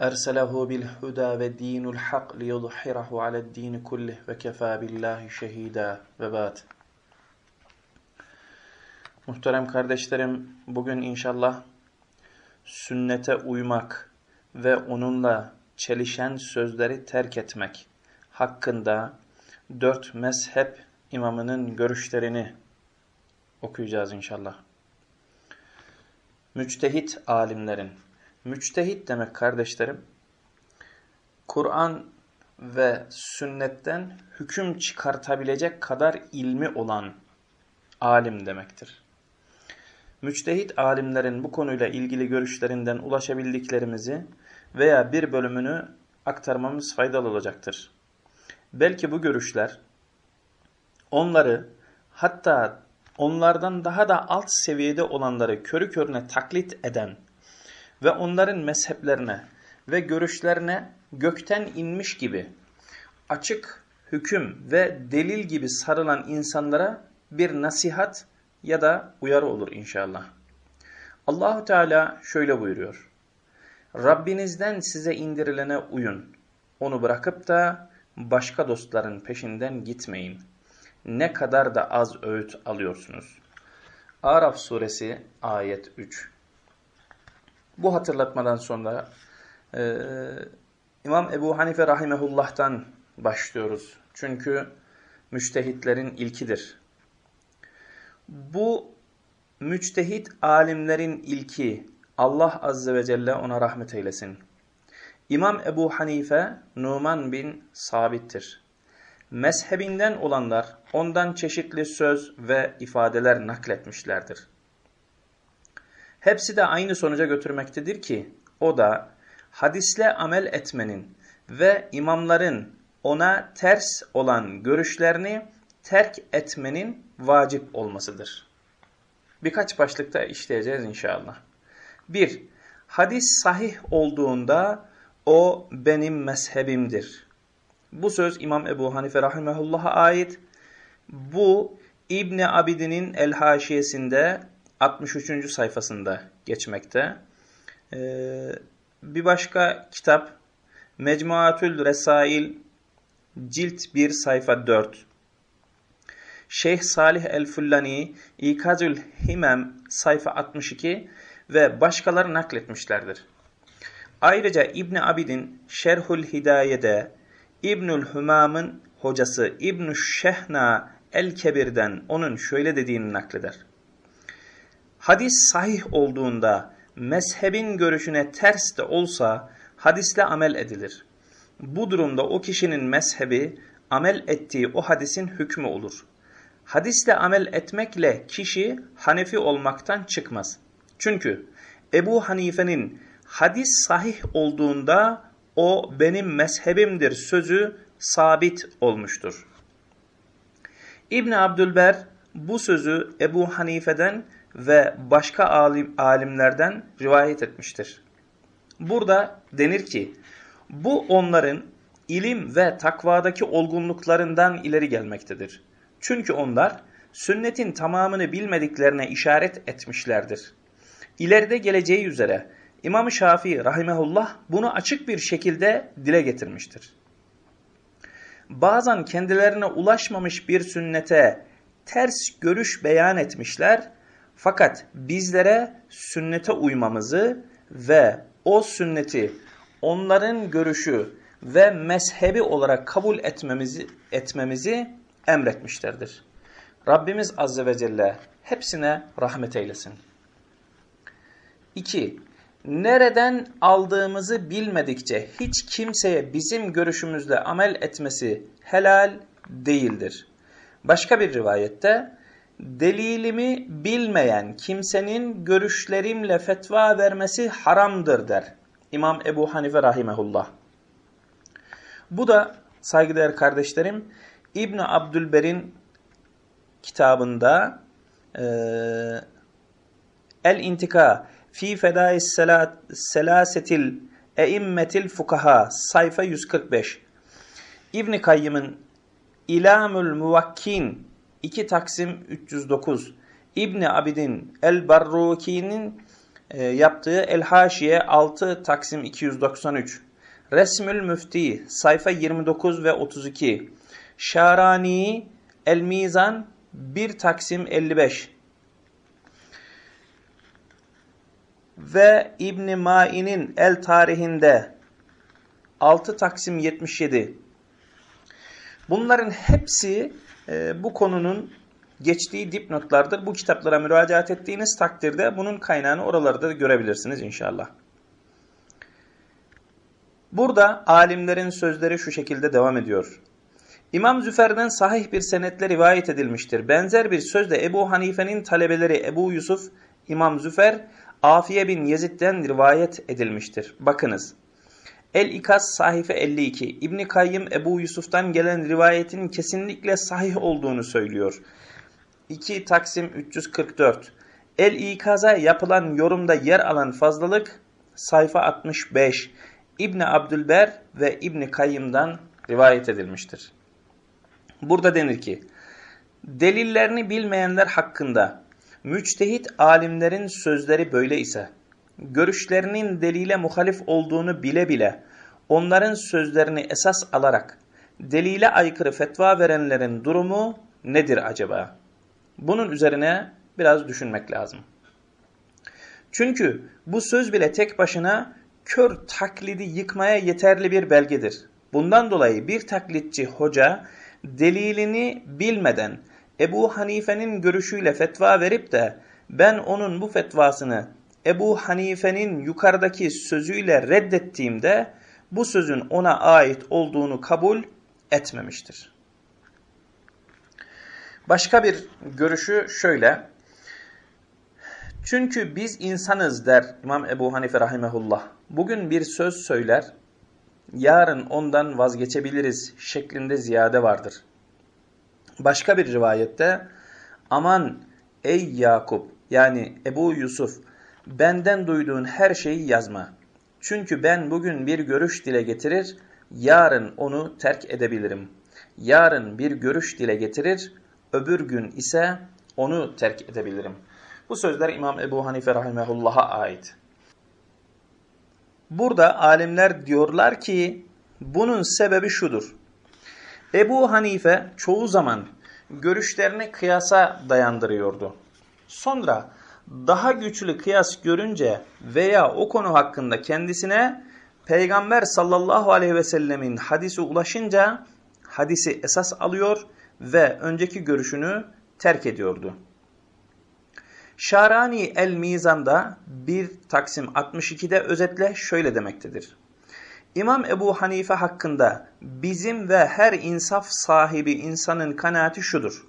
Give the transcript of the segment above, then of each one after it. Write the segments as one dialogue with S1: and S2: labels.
S1: Erselahu bil huda ve dinul hak li yudhhirahu aled dini kullih ve kefa billahi şehida ve bat. Muhterem kardeşlerim bugün inşallah sünnete uymak ve onunla çelişen sözleri terk etmek hakkında dört mezhep imamının görüşlerini okuyacağız inşallah. Müctehit alimlerin Müçtehit demek kardeşlerim, Kur'an ve sünnetten hüküm çıkartabilecek kadar ilmi olan alim demektir. Müçtehit alimlerin bu konuyla ilgili görüşlerinden ulaşabildiklerimizi veya bir bölümünü aktarmamız faydalı olacaktır. Belki bu görüşler onları hatta onlardan daha da alt seviyede olanları körü körüne taklit eden ve onların mezheplerine ve görüşlerine gökten inmiş gibi açık hüküm ve delil gibi sarılan insanlara bir nasihat ya da uyarı olur inşallah. Allahu Teala şöyle buyuruyor. Rabbinizden size indirilene uyun. Onu bırakıp da başka dostların peşinden gitmeyin. Ne kadar da az öğüt alıyorsunuz. Araf suresi ayet 3 bu hatırlatmadan sonra e, İmam Ebu Hanife Rahimehullah'tan başlıyoruz. Çünkü müçtehitlerin ilkidir. Bu müçtehit alimlerin ilki Allah Azze ve Celle ona rahmet eylesin. İmam Ebu Hanife Numan bin Sabit'tir. Mezhebinden olanlar ondan çeşitli söz ve ifadeler nakletmişlerdir. Hepsi de aynı sonuca götürmektedir ki o da hadisle amel etmenin ve imamların ona ters olan görüşlerini terk etmenin vacip olmasıdır. Birkaç başlıkta işleyeceğiz inşallah. 1. Hadis sahih olduğunda o benim mezhebimdir. Bu söz İmam Ebu Hanife Rahimahullah'a ait. Bu İbni Abidin'in El-Haşiyesinde 63. sayfasında geçmekte. Ee, bir başka kitap Mecmuatül Resail cilt 1 sayfa 4. Şeyh Salih El-Fullani İkazül Himem sayfa 62 ve başkaları nakletmişlerdir. Ayrıca İbni Abidin Şerhul Hidaye'de İbnül Hümam'ın hocası İbnü Şehna El-Kebir'den onun şöyle dediğini nakleder. Hadis sahih olduğunda mezhebin görüşüne ters de olsa hadisle amel edilir. Bu durumda o kişinin mezhebi amel ettiği o hadisin hükmü olur. Hadisle amel etmekle kişi Hanefi olmaktan çıkmaz. Çünkü Ebu Hanife'nin hadis sahih olduğunda o benim mezhebimdir sözü sabit olmuştur. İbn Abdülber bu sözü Ebu Hanife'den ve başka alim, alimlerden rivayet etmiştir. Burada denir ki bu onların ilim ve takvadaki olgunluklarından ileri gelmektedir. Çünkü onlar sünnetin tamamını bilmediklerine işaret etmişlerdir. İleride geleceği üzere İmam Şafii rahimehullah bunu açık bir şekilde dile getirmiştir. Bazen kendilerine ulaşmamış bir sünnete ters görüş beyan etmişler fakat bizlere sünnete uymamızı ve o sünneti onların görüşü ve mezhebi olarak kabul etmemizi, etmemizi emretmişlerdir. Rabbimiz Azze ve Celle hepsine rahmet eylesin. 2. Nereden aldığımızı bilmedikçe hiç kimseye bizim görüşümüzle amel etmesi helal değildir. Başka bir rivayette delilimi bilmeyen kimsenin görüşlerimle fetva vermesi haramdır der. İmam Ebu Hanife rahimehullah. Bu da saygıdeğer kardeşlerim İbn Abdülber'in kitabında e, El İntika fi Fedais Selasetil Eimmetil Fukaha sayfa 145 İbn Kayyım'ın İlamül Muvakkin 2 Taksim 309 İbn Abidin El Barruki'nin e, yaptığı El Haşiye 6 Taksim 293 Resmül Müfti sayfa 29 ve 32 Şarani El Mizan 1 Taksim 55 ve İbn Ma'in'in El Tarihinde 6 Taksim 77 Bunların hepsi e, bu konunun geçtiği dipnotlardır. Bu kitaplara müracaat ettiğiniz takdirde bunun kaynağını oralarda görebilirsiniz inşallah. Burada alimlerin sözleri şu şekilde devam ediyor. İmam Züfer'den sahih bir senetle rivayet edilmiştir. Benzer bir sözde Ebu Hanife'nin talebeleri Ebu Yusuf, İmam Züfer, Afiye bin Yezid'den rivayet edilmiştir. Bakınız. El-İkas sahife 52. İbni Kayyım Ebu Yusuf'tan gelen rivayetin kesinlikle sahih olduğunu söylüyor. 2 Taksim 344. El-İkaz'a yapılan yorumda yer alan fazlalık sayfa 65. İbni Abdülber ve İbni Kayyım'dan rivayet edilmiştir. Burada denir ki, delillerini bilmeyenler hakkında müçtehit alimlerin sözleri böyle ise, görüşlerinin delile muhalif olduğunu bile bile, onların sözlerini esas alarak, delile aykırı fetva verenlerin durumu nedir acaba? Bunun üzerine biraz düşünmek lazım. Çünkü bu söz bile tek başına kör taklidi yıkmaya yeterli bir belgedir. Bundan dolayı bir taklitçi hoca delilini bilmeden Ebu Hanife'nin görüşüyle fetva verip de ben onun bu fetvasını Ebu Hanife'nin yukarıdaki sözüyle reddettiğimde bu sözün ona ait olduğunu kabul etmemiştir. Başka bir görüşü şöyle. Çünkü biz insanız der İmam Ebu Hanife rahimehullah. Bugün bir söz söyler, yarın ondan vazgeçebiliriz şeklinde ziyade vardır. Başka bir rivayette aman ey Yakup yani Ebu Yusuf benden duyduğun her şeyi yazma. Çünkü ben bugün bir görüş dile getirir, yarın onu terk edebilirim. Yarın bir görüş dile getirir, öbür gün ise onu terk edebilirim. Bu sözler İmam Ebu Hanife rahimehullah'a ait. Burada alimler diyorlar ki bunun sebebi şudur. Ebu Hanife çoğu zaman görüşlerini kıyasa dayandırıyordu. Sonra daha güçlü kıyas görünce veya o konu hakkında kendisine Peygamber sallallahu aleyhi ve sellemin hadisi ulaşınca hadisi esas alıyor ve önceki görüşünü terk ediyordu. Şarani el-Mizan'da 1 Taksim 62'de özetle şöyle demektedir. İmam Ebu Hanife hakkında bizim ve her insaf sahibi insanın kanaati şudur.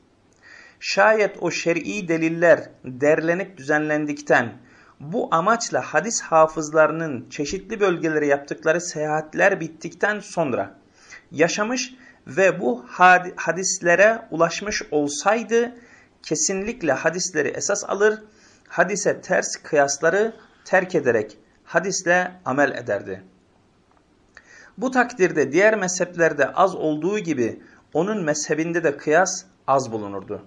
S1: Şayet o şer'i deliller derlenip düzenlendikten, bu amaçla hadis hafızlarının çeşitli bölgelere yaptıkları seyahatler bittikten sonra yaşamış ve bu hadislere ulaşmış olsaydı kesinlikle hadisleri esas alır, hadise ters kıyasları terk ederek hadisle amel ederdi. Bu takdirde diğer mezheplerde az olduğu gibi onun mezhebinde de kıyas az bulunurdu.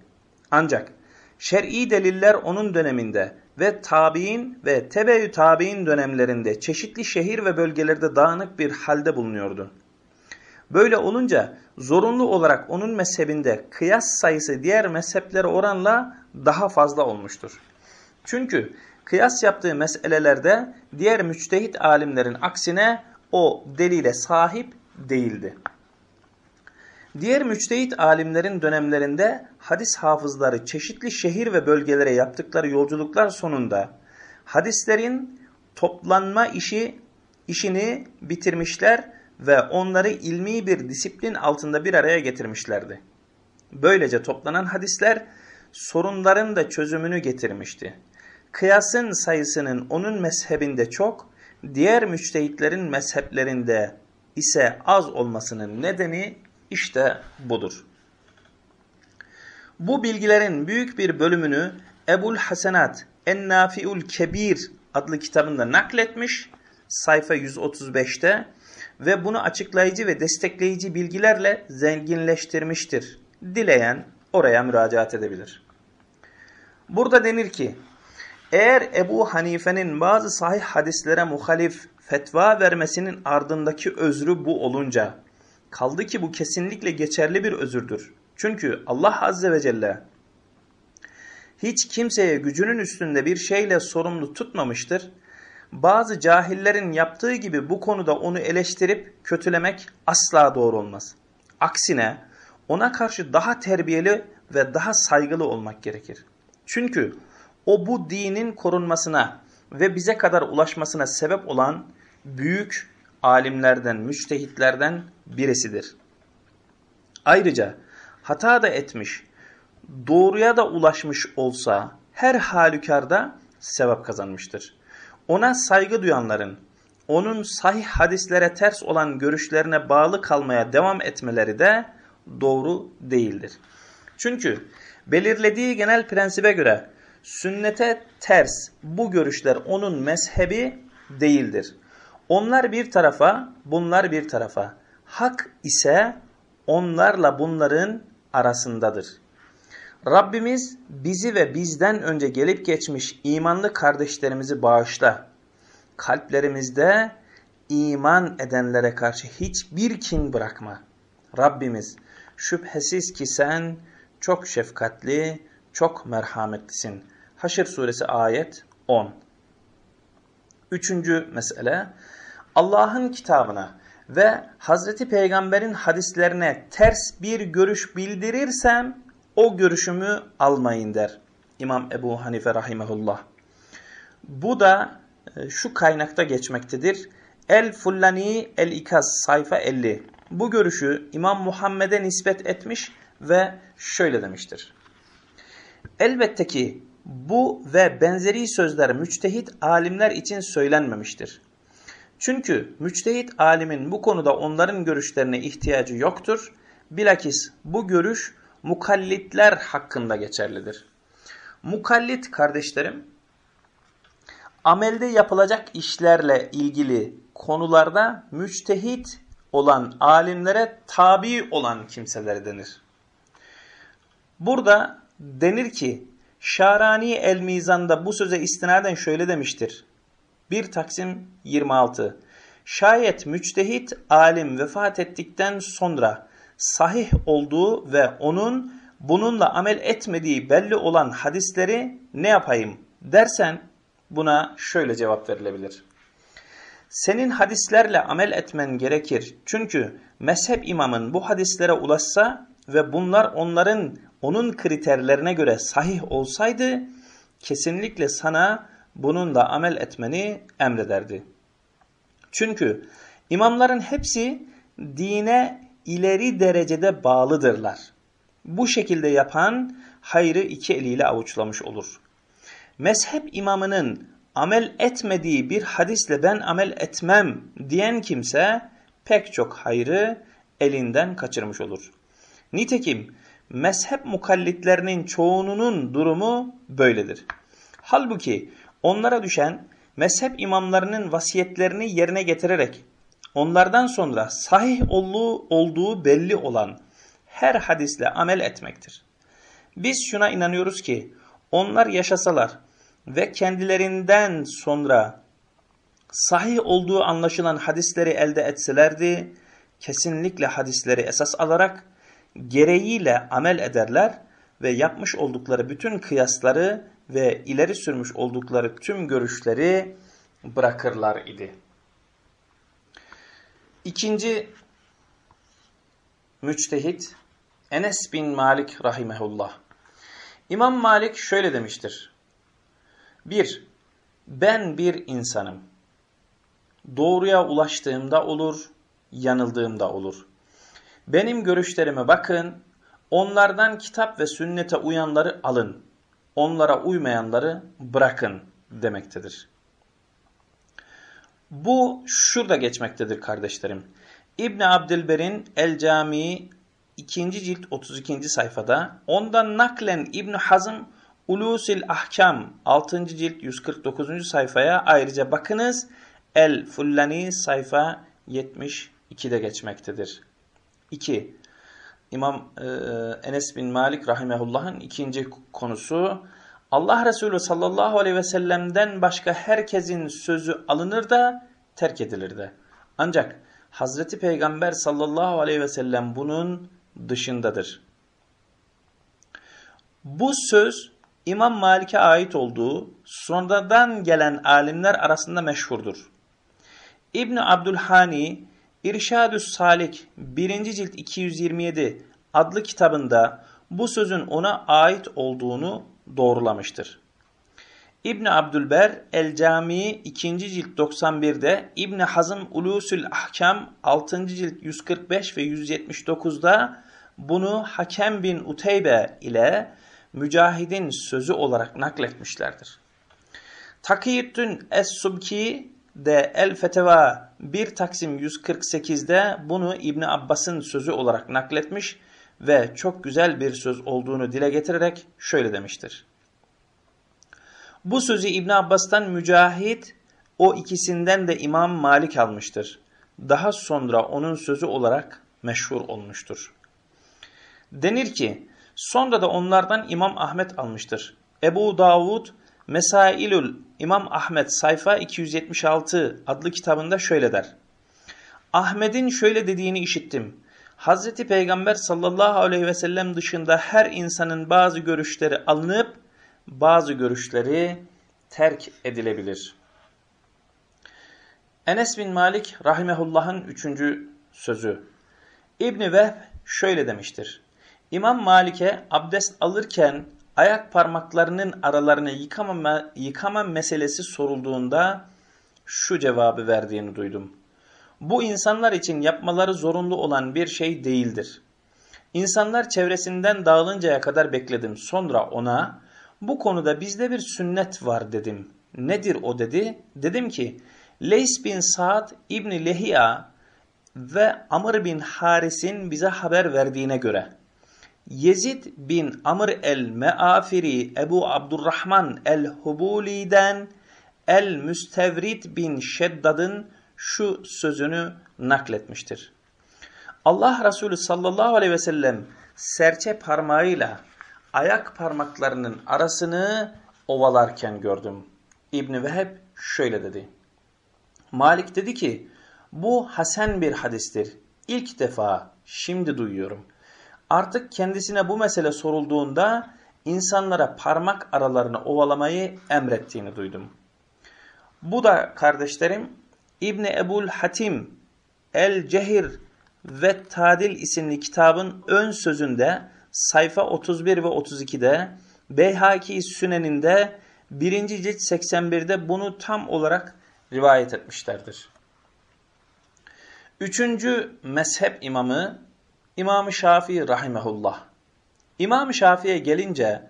S1: Ancak şer'i deliller onun döneminde ve tabi'in ve tebeyyü tabi'in dönemlerinde çeşitli şehir ve bölgelerde dağınık bir halde bulunuyordu. Böyle olunca zorunlu olarak onun mezhebinde kıyas sayısı diğer mezheplere oranla daha fazla olmuştur. Çünkü kıyas yaptığı meselelerde diğer müçtehit alimlerin aksine o delile sahip değildi. Diğer müçtehit alimlerin dönemlerinde hadis hafızları çeşitli şehir ve bölgelere yaptıkları yolculuklar sonunda hadislerin toplanma işi işini bitirmişler ve onları ilmi bir disiplin altında bir araya getirmişlerdi. Böylece toplanan hadisler sorunların da çözümünü getirmişti. Kıyasın sayısının onun mezhebinde çok, diğer müçtehitlerin mezheplerinde ise az olmasının nedeni işte budur. Bu bilgilerin büyük bir bölümünü Ebul Hasenat En-Nafi'ul Kebir adlı kitabında nakletmiş sayfa 135'te ve bunu açıklayıcı ve destekleyici bilgilerle zenginleştirmiştir. Dileyen oraya müracaat edebilir. Burada denir ki eğer Ebu Hanife'nin bazı sahih hadislere muhalif fetva vermesinin ardındaki özrü bu olunca kaldı ki bu kesinlikle geçerli bir özürdür. Çünkü Allah Azze ve Celle hiç kimseye gücünün üstünde bir şeyle sorumlu tutmamıştır. Bazı cahillerin yaptığı gibi bu konuda onu eleştirip kötülemek asla doğru olmaz. Aksine ona karşı daha terbiyeli ve daha saygılı olmak gerekir. Çünkü o bu dinin korunmasına ve bize kadar ulaşmasına sebep olan büyük alimlerden, müçtehitlerden birisidir. Ayrıca hata da etmiş, doğruya da ulaşmış olsa her halükarda sevap kazanmıştır. Ona saygı duyanların, onun sahih hadislere ters olan görüşlerine bağlı kalmaya devam etmeleri de doğru değildir. Çünkü belirlediği genel prensibe göre sünnete ters bu görüşler onun mezhebi değildir. Onlar bir tarafa, bunlar bir tarafa. Hak ise onlarla bunların arasındadır. Rabbimiz bizi ve bizden önce gelip geçmiş imanlı kardeşlerimizi bağışla. Kalplerimizde iman edenlere karşı hiçbir kin bırakma. Rabbimiz şüphesiz ki sen çok şefkatli, çok merhametlisin. Haşr suresi ayet 10. Üçüncü mesele Allah'ın kitabına ve Hazreti Peygamber'in hadislerine ters bir görüş bildirirsem o görüşümü almayın der. İmam Ebu Hanife rahimehullah. Bu da e, şu kaynakta geçmektedir. El Fullani El İkaz sayfa 50. Bu görüşü İmam Muhammed'e nispet etmiş ve şöyle demiştir. Elbette ki bu ve benzeri sözler müçtehit alimler için söylenmemiştir. Çünkü müçtehit alimin bu konuda onların görüşlerine ihtiyacı yoktur. Bilakis bu görüş mukallitler hakkında geçerlidir. Mukallit kardeşlerim, amelde yapılacak işlerle ilgili konularda müçtehit olan alimlere tabi olan kimseler denir. Burada denir ki Şarani el-Mizan'da bu söze istinaden şöyle demiştir. 1 Taksim 26 Şayet müçtehit alim vefat ettikten sonra sahih olduğu ve onun bununla amel etmediği belli olan hadisleri ne yapayım dersen buna şöyle cevap verilebilir. Senin hadislerle amel etmen gerekir. Çünkü mezhep imamın bu hadislere ulaşsa ve bunlar onların onun kriterlerine göre sahih olsaydı kesinlikle sana bunun da amel etmeni emrederdi. Çünkü imamların hepsi dine ileri derecede bağlıdırlar. Bu şekilde yapan hayrı iki eliyle avuçlamış olur. Mezhep imamının amel etmediği bir hadisle ben amel etmem diyen kimse pek çok hayrı elinden kaçırmış olur. Nitekim mezhep mukallitlerinin çoğunun durumu böyledir. Halbuki onlara düşen mezhep imamlarının vasiyetlerini yerine getirerek onlardan sonra sahih olduğu, olduğu belli olan her hadisle amel etmektir. Biz şuna inanıyoruz ki onlar yaşasalar ve kendilerinden sonra sahih olduğu anlaşılan hadisleri elde etselerdi, kesinlikle hadisleri esas alarak gereğiyle amel ederler ve yapmış oldukları bütün kıyasları ve ileri sürmüş oldukları tüm görüşleri bırakırlar idi. İkinci müçtehit Enes bin Malik rahimehullah. İmam Malik şöyle demiştir. Bir, ben bir insanım. Doğruya ulaştığımda olur, yanıldığımda olur. Benim görüşlerime bakın, onlardan kitap ve sünnete uyanları alın, onlara uymayanları bırakın demektedir. Bu şurada geçmektedir kardeşlerim. İbni Abdilber'in El Camii 2. cilt 32. sayfada. Ondan naklen İbn Hazm Ulusil Ahkam 6. cilt 149. sayfaya ayrıca bakınız. El Fullani sayfa 72'de geçmektedir. 2. İmam e, Enes bin Malik rahimehullah'ın ikinci konusu Allah Resulü sallallahu aleyhi ve sellem'den başka herkesin sözü alınır da terk edilir de. Ancak Hazreti Peygamber sallallahu aleyhi ve sellem bunun dışındadır. Bu söz İmam Malik'e ait olduğu sonradan gelen alimler arasında meşhurdur. İbn Abdülhani İrşadü Salik 1. cilt 227 adlı kitabında bu sözün ona ait olduğunu doğrulamıştır. İbn Abdülber El Camii 2. cilt 91'de İbn Hazm Ulusül Ahkam 6. cilt 145 ve 179'da bunu Hakem bin Uteybe ile Mücahid'in sözü olarak nakletmişlerdir. Takiyüddin Es-Subki de El Feteva 1 Taksim 148'de bunu İbn Abbas'ın sözü olarak nakletmiş ve çok güzel bir söz olduğunu dile getirerek şöyle demiştir. Bu sözü İbn Abbas'tan Mücahit, o ikisinden de İmam Malik almıştır. Daha sonra onun sözü olarak meşhur olmuştur. Denir ki, sonra da onlardan İmam Ahmet almıştır. Ebu Davud, Mesailül İmam Ahmet sayfa 276 adlı kitabında şöyle der. Ahmet'in şöyle dediğini işittim. Hazreti Peygamber sallallahu aleyhi ve sellem dışında her insanın bazı görüşleri alınıp bazı görüşleri terk edilebilir. Enes bin Malik rahimehullah'ın üçüncü sözü. İbni Vehb şöyle demiştir. İmam Malik'e abdest alırken ayak parmaklarının aralarını yıkama, yıkama meselesi sorulduğunda şu cevabı verdiğini duydum. Bu insanlar için yapmaları zorunlu olan bir şey değildir. İnsanlar çevresinden dağılıncaya kadar bekledim. Sonra ona bu konuda bizde bir sünnet var dedim. Nedir o dedi? Dedim ki Leys bin Sa'd İbni Lehiya ve Amr bin Haris'in bize haber verdiğine göre Yezid bin Amr el-Meafiri Ebu Abdurrahman el-Hubuli'den el-Müstevrid bin Şeddad'ın şu sözünü nakletmiştir. Allah Resulü sallallahu aleyhi ve sellem serçe parmağıyla ayak parmaklarının arasını ovalarken gördüm. İbni Veheb şöyle dedi. Malik dedi ki bu hasen bir hadistir. İlk defa şimdi duyuyorum. Artık kendisine bu mesele sorulduğunda insanlara parmak aralarını ovalamayı emrettiğini duydum. Bu da kardeşlerim İbni Ebul Hatim El-Cehir ve Tadil isimli kitabın ön sözünde sayfa 31 ve 32'de Beyhaki Sünen'inde 1. cilt 81'de bunu tam olarak rivayet etmişlerdir. Üçüncü mezhep imamı İmam-ı Şafii rahimehullah. İmam-ı Şafii'ye gelince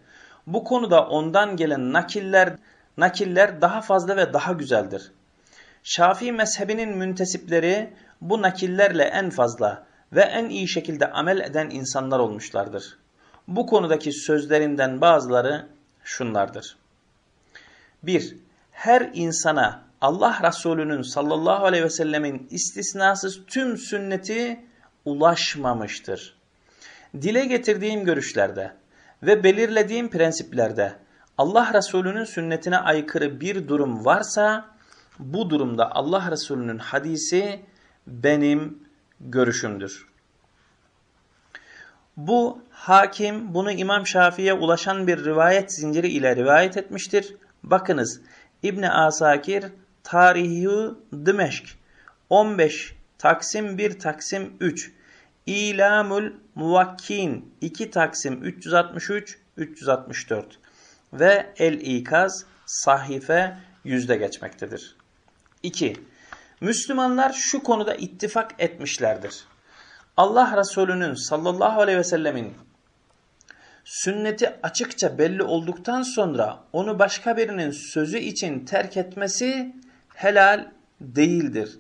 S1: bu konuda ondan gelen nakiller nakiller daha fazla ve daha güzeldir. Şafii mezhebinin müntesipleri bu nakillerle en fazla ve en iyi şekilde amel eden insanlar olmuşlardır. Bu konudaki sözlerinden bazıları şunlardır. 1. Her insana Allah Resulü'nün sallallahu aleyhi ve sellemin istisnasız tüm sünneti ulaşmamıştır. Dile getirdiğim görüşlerde ve belirlediğim prensiplerde Allah Resulü'nün sünnetine aykırı bir durum varsa bu durumda Allah Resulü'nün hadisi benim görüşümdür. Bu hakim bunu İmam Şafii'ye ulaşan bir rivayet zinciri ile rivayet etmiştir. Bakınız İbn Asakir Tarihi Dimeşk 15 Taksim 1 Taksim 3 İlamul Muvakkin 2 Taksim 363 364 ve El İkaz sahife yüzde geçmektedir. 2. Müslümanlar şu konuda ittifak etmişlerdir. Allah Resulü'nün sallallahu aleyhi ve sellemin sünneti açıkça belli olduktan sonra onu başka birinin sözü için terk etmesi helal değildir.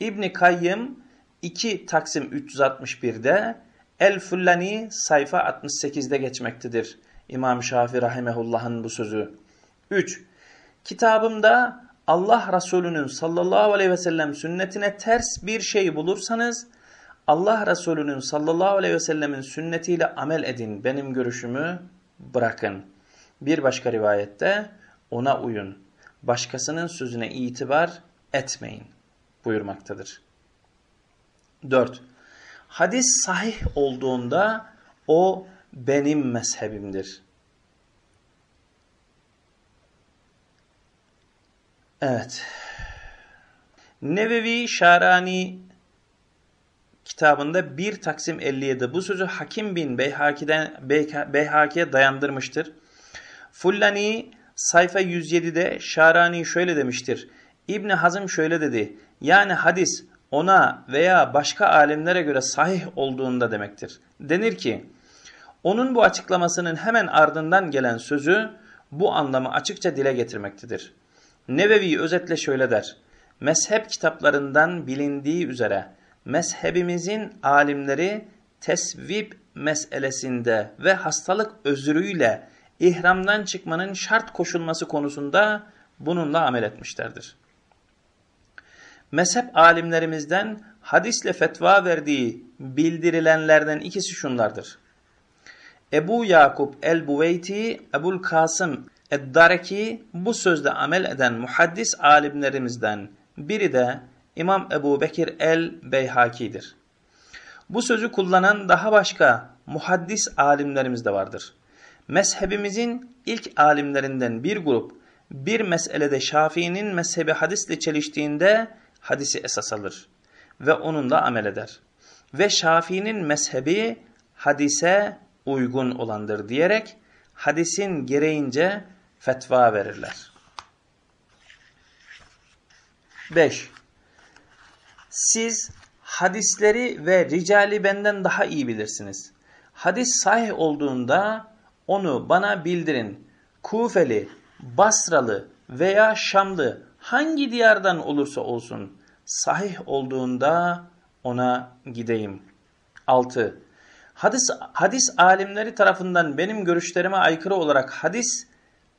S1: İbni Kayyım 2 Taksim 361'de El Fullani sayfa 68'de geçmektedir. İmam Şafii Rahimehullah'ın bu sözü. 3. Kitabımda Allah Resulü'nün sallallahu aleyhi ve sellem sünnetine ters bir şey bulursanız Allah Resulü'nün sallallahu aleyhi ve sellemin sünnetiyle amel edin. Benim görüşümü bırakın. Bir başka rivayette ona uyun. Başkasının sözüne itibar etmeyin buyurmaktadır. 4. Hadis sahih olduğunda o benim mezhebimdir. Evet. Nevevi Şarani kitabında 1 Taksim 57 bu sözü Hakim bin Beyhaki'den Beyhaki'ye dayandırmıştır. Fullani sayfa 107'de Şarani şöyle demiştir. İbni Hazım şöyle dedi. Yani hadis ona veya başka alimlere göre sahih olduğunda demektir. Denir ki onun bu açıklamasının hemen ardından gelen sözü bu anlamı açıkça dile getirmektedir. Nevevi özetle şöyle der. Mezhep kitaplarından bilindiği üzere mezhebimizin alimleri tesvip meselesinde ve hastalık özrüyle ihramdan çıkmanın şart koşulması konusunda bununla amel etmişlerdir. Mezhep alimlerimizden hadisle fetva verdiği bildirilenlerden ikisi şunlardır. Ebu Yakup el-Buveyti, Ebul Kasım Eddareki bu sözde amel eden muhaddis alimlerimizden biri de İmam Ebu Bekir el-Beyhaki'dir. Bu sözü kullanan daha başka muhaddis alimlerimiz de vardır. Mezhebimizin ilk alimlerinden bir grup bir meselede Şafii'nin mezhebi hadisle çeliştiğinde hadisi esas alır ve onunla amel eder. Ve Şafii'nin mezhebi hadise uygun olandır diyerek hadisin gereğince fetva verirler. 5. Siz hadisleri ve ricali benden daha iyi bilirsiniz. Hadis sahih olduğunda onu bana bildirin. Kufeli, Basralı veya Şamlı hangi diyardan olursa olsun sahih olduğunda ona gideyim. 6. Hadis, hadis alimleri tarafından benim görüşlerime aykırı olarak hadis,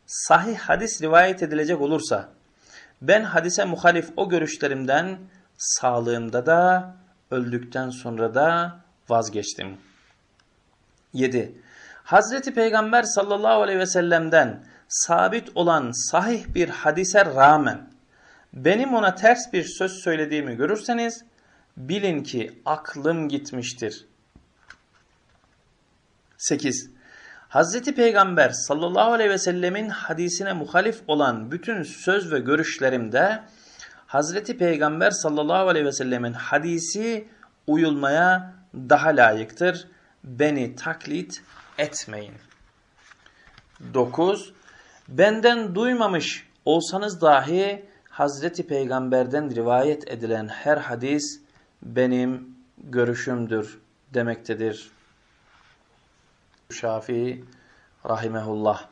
S1: sahih hadis rivayet edilecek olursa, ben hadise muhalif o görüşlerimden sağlığımda da öldükten sonra da vazgeçtim. 7. Hazreti Peygamber sallallahu aleyhi ve sellem'den sabit olan sahih bir hadise rağmen benim ona ters bir söz söylediğimi görürseniz bilin ki aklım gitmiştir. 8. Hazreti Peygamber sallallahu aleyhi ve sellemin hadisine muhalif olan bütün söz ve görüşlerimde Hazreti Peygamber sallallahu aleyhi ve sellemin hadisi uyulmaya daha layıktır. Beni taklit etmeyin. 9. Benden duymamış olsanız dahi Hazreti Peygamber'den rivayet edilen her hadis benim görüşümdür demektedir. Şafii rahimehullah.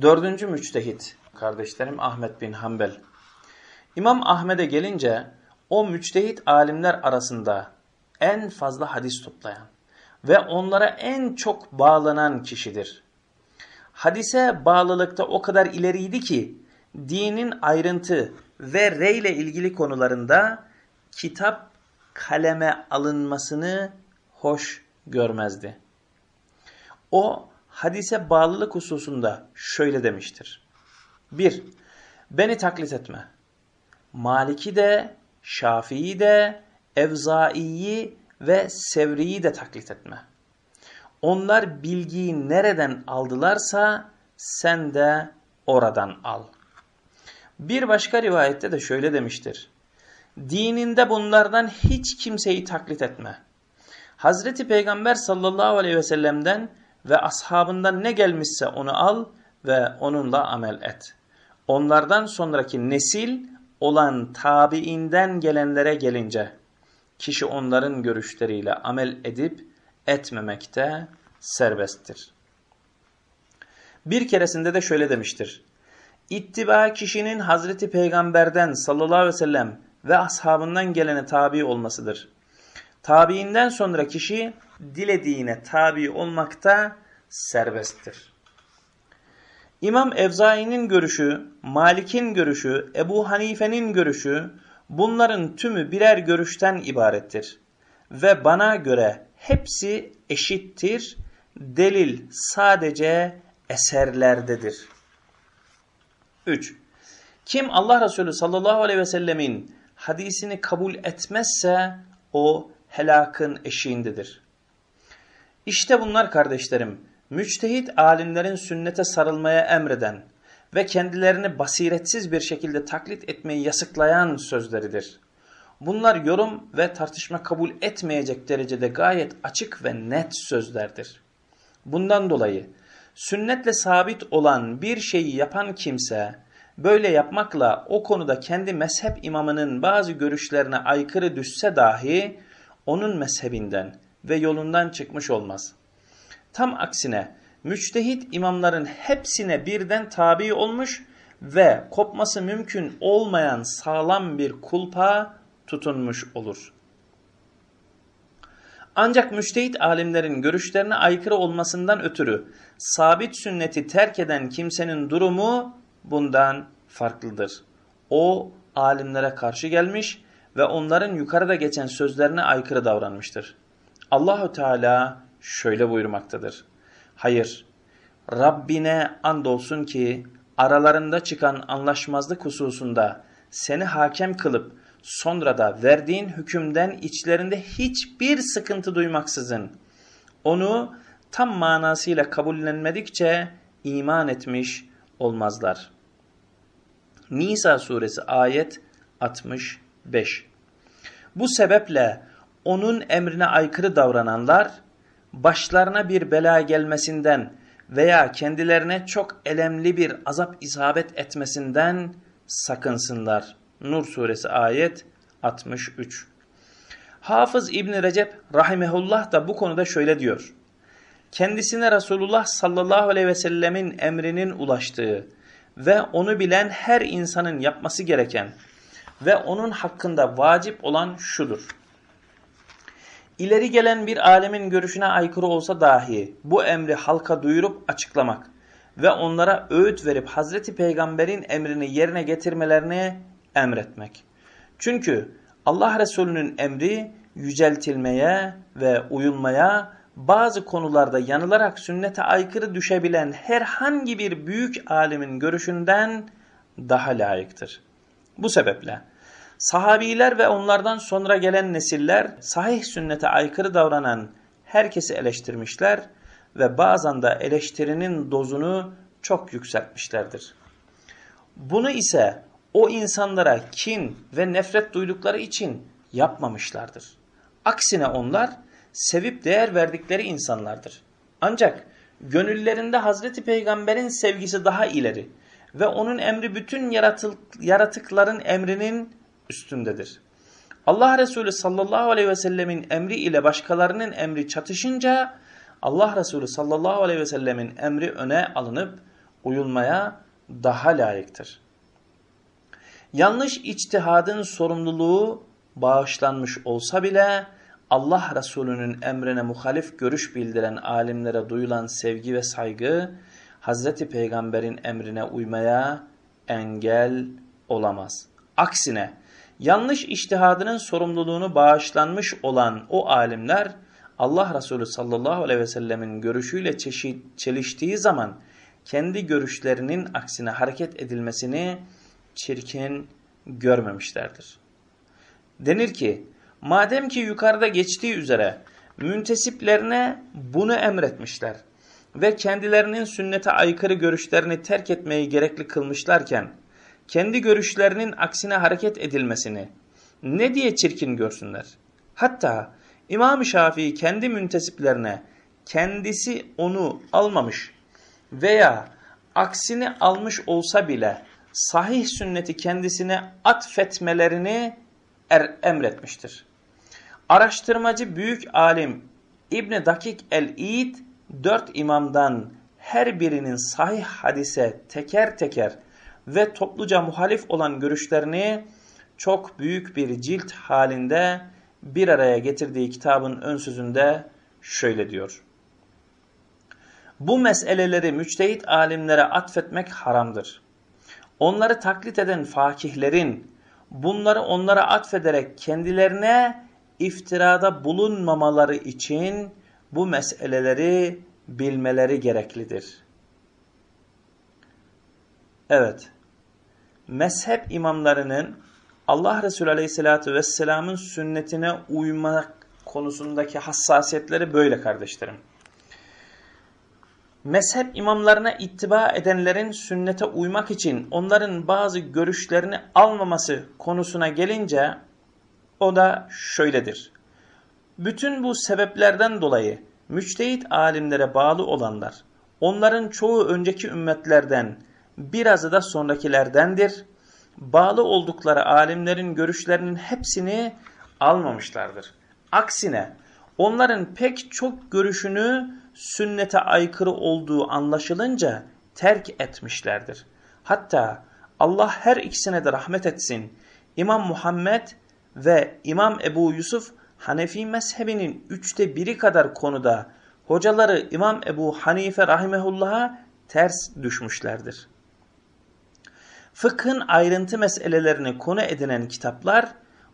S1: Dördüncü müçtehit kardeşlerim Ahmet bin Hanbel. İmam Ahmet'e gelince o müçtehit alimler arasında en fazla hadis toplayan ve onlara en çok bağlanan kişidir. Hadise bağlılıkta o kadar ileriydi ki dinin ayrıntı ve rey ile ilgili konularında kitap kaleme alınmasını hoş görmezdi. O hadise bağlılık hususunda şöyle demiştir. 1. Beni taklit etme. Maliki de, Şafii de, Evzai'yi ve Sevri'yi de taklit etme. Onlar bilgiyi nereden aldılarsa sen de oradan al. Bir başka rivayette de şöyle demiştir. Dininde bunlardan hiç kimseyi taklit etme. Hazreti Peygamber sallallahu aleyhi ve sellem'den ve ashabından ne gelmişse onu al ve onunla amel et. Onlardan sonraki nesil olan tabiinden gelenlere gelince kişi onların görüşleriyle amel edip etmemekte serbesttir. Bir keresinde de şöyle demiştir. İttiba kişinin Hazreti Peygamber'den sallallahu aleyhi ve sellem ve ashabından gelene tabi olmasıdır. Tabiinden sonra kişi dilediğine tabi olmakta serbesttir. İmam Evzai'nin görüşü, Malik'in görüşü, Ebu Hanife'nin görüşü bunların tümü birer görüşten ibarettir. Ve bana göre hepsi eşittir. Delil sadece eserlerdedir. 3. Kim Allah Resulü sallallahu aleyhi ve sellemin hadisini kabul etmezse o helakın eşiğindedir. İşte bunlar kardeşlerim, müçtehit alimlerin sünnete sarılmaya emreden ve kendilerini basiretsiz bir şekilde taklit etmeyi yasıklayan sözleridir. Bunlar yorum ve tartışma kabul etmeyecek derecede gayet açık ve net sözlerdir. Bundan dolayı sünnetle sabit olan bir şeyi yapan kimse böyle yapmakla o konuda kendi mezhep imamının bazı görüşlerine aykırı düşse dahi onun mezhebinden ve yolundan çıkmış olmaz. Tam aksine müçtehit imamların hepsine birden tabi olmuş ve kopması mümkün olmayan sağlam bir kulpa tutunmuş olur. Ancak müştehit alimlerin görüşlerine aykırı olmasından ötürü sabit sünneti terk eden kimsenin durumu bundan farklıdır. O alimlere karşı gelmiş ve onların yukarıda geçen sözlerine aykırı davranmıştır. Allahü Teala şöyle buyurmaktadır. Hayır, Rabbine andolsun ki aralarında çıkan anlaşmazlık hususunda seni hakem kılıp sonra da verdiğin hükümden içlerinde hiçbir sıkıntı duymaksızın onu tam manasıyla kabullenmedikçe iman etmiş olmazlar. Nisa suresi ayet 65 Bu sebeple onun emrine aykırı davrananlar başlarına bir bela gelmesinden veya kendilerine çok elemli bir azap isabet etmesinden sakınsınlar. Nur suresi ayet 63. Hafız İbn Recep rahimehullah da bu konuda şöyle diyor. Kendisine Resulullah sallallahu aleyhi ve sellemin emrinin ulaştığı ve onu bilen her insanın yapması gereken ve onun hakkında vacip olan şudur. İleri gelen bir alemin görüşüne aykırı olsa dahi bu emri halka duyurup açıklamak ve onlara öğüt verip Hazreti Peygamber'in emrini yerine getirmelerini emretmek. Çünkü Allah Resulü'nün emri yüceltilmeye ve uyulmaya bazı konularda yanılarak sünnete aykırı düşebilen herhangi bir büyük alimin görüşünden daha layıktır. Bu sebeple sahabiler ve onlardan sonra gelen nesiller sahih sünnete aykırı davranan herkesi eleştirmişler ve bazen de eleştirinin dozunu çok yükseltmişlerdir. Bunu ise o insanlara kin ve nefret duydukları için yapmamışlardır. Aksine onlar sevip değer verdikleri insanlardır. Ancak gönüllerinde Hazreti Peygamber'in sevgisi daha ileri ve onun emri bütün yaratıkların emrinin üstündedir. Allah Resulü sallallahu aleyhi ve sellemin emri ile başkalarının emri çatışınca Allah Resulü sallallahu aleyhi ve sellemin emri öne alınıp uyulmaya daha layıktır. Yanlış içtihadın sorumluluğu bağışlanmış olsa bile Allah Resulü'nün emrine muhalif görüş bildiren alimlere duyulan sevgi ve saygı Hazreti Peygamber'in emrine uymaya engel olamaz. Aksine yanlış iştihadının sorumluluğunu bağışlanmış olan o alimler Allah Resulü sallallahu aleyhi ve sellemin görüşüyle çeliştiği zaman kendi görüşlerinin aksine hareket edilmesini çirkin görmemişlerdir. Denir ki madem ki yukarıda geçtiği üzere müntesiplerine bunu emretmişler ve kendilerinin sünnete aykırı görüşlerini terk etmeyi gerekli kılmışlarken kendi görüşlerinin aksine hareket edilmesini ne diye çirkin görsünler? Hatta İmam-ı Şafii kendi müntesiplerine kendisi onu almamış veya aksini almış olsa bile sahih sünneti kendisine atfetmelerini er, emretmiştir. Araştırmacı büyük alim İbn Dakik el-İd dört imamdan her birinin sahih hadise teker teker ve topluca muhalif olan görüşlerini çok büyük bir cilt halinde bir araya getirdiği kitabın ön sözünde şöyle diyor. Bu meseleleri müçtehit alimlere atfetmek haramdır. Onları taklit eden fakihlerin bunları onlara atfederek kendilerine iftirada bulunmamaları için bu meseleleri bilmeleri gereklidir. Evet, mezhep imamlarının Allah Resulü Aleyhisselatü Vesselam'ın sünnetine uymak konusundaki hassasiyetleri böyle kardeşlerim. Mezhep imamlarına ittiba edenlerin sünnete uymak için onların bazı görüşlerini almaması konusuna gelince o da şöyledir. Bütün bu sebeplerden dolayı müçtehit alimlere bağlı olanlar, onların çoğu önceki ümmetlerden, birazı da sonrakilerdendir. Bağlı oldukları alimlerin görüşlerinin hepsini almamışlardır. Aksine onların pek çok görüşünü sünnete aykırı olduğu anlaşılınca terk etmişlerdir. Hatta Allah her ikisine de rahmet etsin. İmam Muhammed ve İmam Ebu Yusuf Hanefi mezhebinin üçte biri kadar konuda hocaları İmam Ebu Hanife rahimehullah'a ters düşmüşlerdir. Fıkhın ayrıntı meselelerini konu edinen kitaplar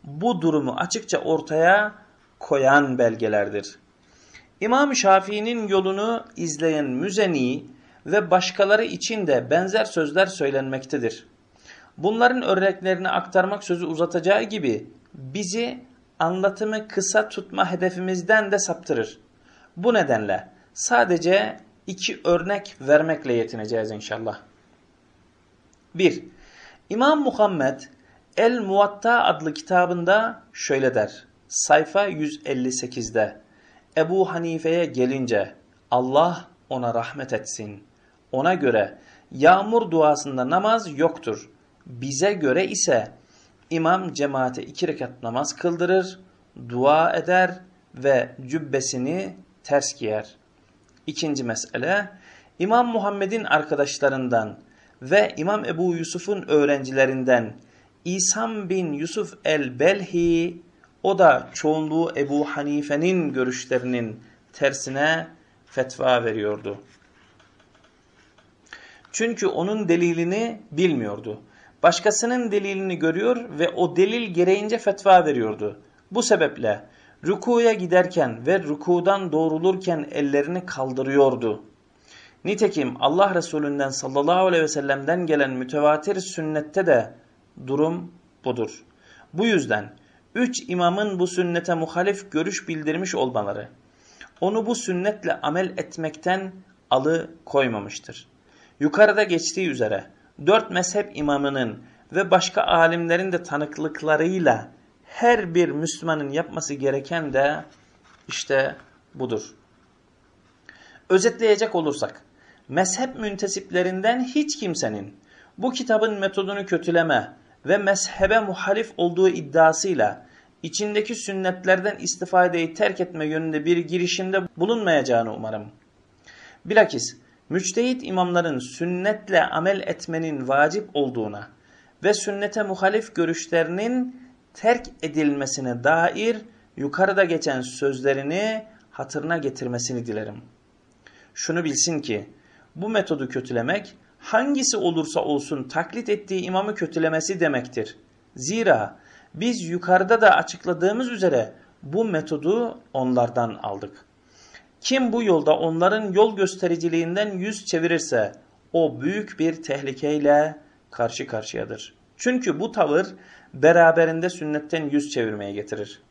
S1: bu durumu açıkça ortaya koyan belgelerdir. İmam Şafii'nin yolunu izleyen Müzeni ve başkaları için de benzer sözler söylenmektedir. Bunların örneklerini aktarmak sözü uzatacağı gibi bizi anlatımı kısa tutma hedefimizden de saptırır. Bu nedenle sadece iki örnek vermekle yetineceğiz inşallah. 1. İmam Muhammed El Muvatta adlı kitabında şöyle der. Sayfa 158'de Ebu Hanife'ye gelince Allah ona rahmet etsin. Ona göre yağmur duasında namaz yoktur. Bize göre ise imam cemaate iki rekat namaz kıldırır, dua eder ve cübbesini ters giyer. İkinci mesele, İmam Muhammed'in arkadaşlarından ve İmam Ebu Yusuf'un öğrencilerinden İsam bin Yusuf el-Belhi, o da çoğunluğu Ebu Hanife'nin görüşlerinin tersine fetva veriyordu. Çünkü onun delilini bilmiyordu. Başkasının delilini görüyor ve o delil gereğince fetva veriyordu. Bu sebeple rükuya giderken ve rükudan doğrulurken ellerini kaldırıyordu. Nitekim Allah Resulünden sallallahu aleyhi ve sellem'den gelen mütevatir sünnette de durum budur. Bu yüzden üç imamın bu sünnete muhalif görüş bildirmiş olmaları, onu bu sünnetle amel etmekten alı koymamıştır. Yukarıda geçtiği üzere dört mezhep imamının ve başka alimlerin de tanıklıklarıyla her bir Müslümanın yapması gereken de işte budur. Özetleyecek olursak, mezhep müntesiplerinden hiç kimsenin bu kitabın metodunu kötüleme ve mezhebe muhalif olduğu iddiasıyla içindeki sünnetlerden istifadeyi terk etme yönünde bir girişimde bulunmayacağını umarım. Bilakis müçtehit imamların sünnetle amel etmenin vacip olduğuna ve sünnete muhalif görüşlerinin terk edilmesine dair yukarıda geçen sözlerini hatırına getirmesini dilerim. Şunu bilsin ki bu metodu kötülemek hangisi olursa olsun taklit ettiği imamı kötülemesi demektir. Zira biz yukarıda da açıkladığımız üzere bu metodu onlardan aldık. Kim bu yolda onların yol göstericiliğinden yüz çevirirse o büyük bir tehlikeyle karşı karşıyadır. Çünkü bu tavır beraberinde sünnetten yüz çevirmeye getirir.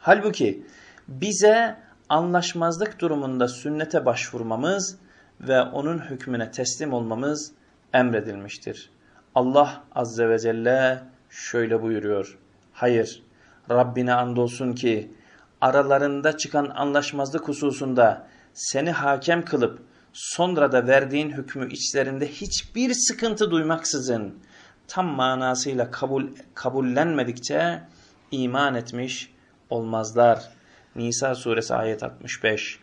S1: Halbuki bize anlaşmazlık durumunda sünnete başvurmamız ve onun hükmüne teslim olmamız emredilmiştir. Allah Azze ve Celle şöyle buyuruyor. Hayır, Rabbine andolsun ki aralarında çıkan anlaşmazlık hususunda seni hakem kılıp sonra da verdiğin hükmü içlerinde hiçbir sıkıntı duymaksızın tam manasıyla kabul kabullenmedikçe iman etmiş olmazlar. Nisa suresi ayet 65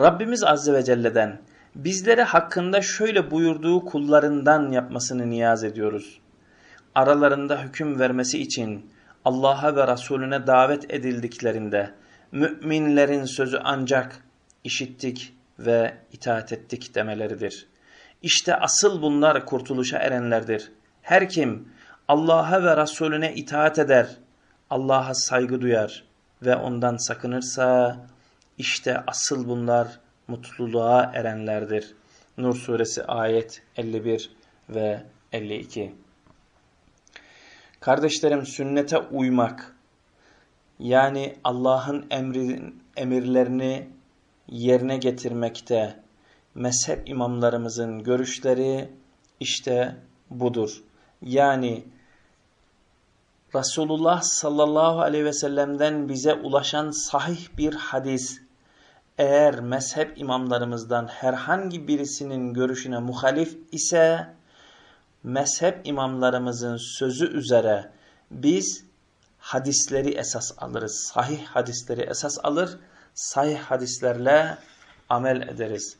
S1: Rabbimiz Azze ve Celle'den bizlere hakkında şöyle buyurduğu kullarından yapmasını niyaz ediyoruz. Aralarında hüküm vermesi için Allah'a ve Resulüne davet edildiklerinde müminlerin sözü ancak işittik ve itaat ettik demeleridir. İşte asıl bunlar kurtuluşa erenlerdir. Her kim Allah'a ve Resulüne itaat eder, Allah'a saygı duyar ve ondan sakınırsa işte asıl bunlar mutluluğa erenlerdir. Nur suresi ayet 51 ve 52. Kardeşlerim sünnete uymak yani Allah'ın emri, emirlerini yerine getirmekte mezhep imamlarımızın görüşleri işte budur. Yani Resulullah sallallahu aleyhi ve sellem'den bize ulaşan sahih bir hadis eğer mezhep imamlarımızdan herhangi birisinin görüşüne muhalif ise mezhep imamlarımızın sözü üzere biz hadisleri esas alırız. Sahih hadisleri esas alır, sahih hadislerle amel ederiz.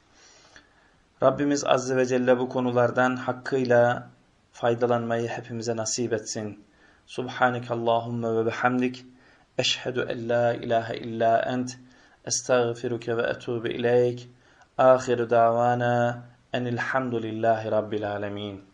S1: Rabbimiz Azze ve Celle bu konulardan hakkıyla faydalanmayı hepimize nasip etsin. Subhaneke Allahümme ve bihamdik. Eşhedü en la ilahe illa ent. Estağfiruke ve etubu ileyk. Ahiru davana enilhamdülillahi rabbil alemin.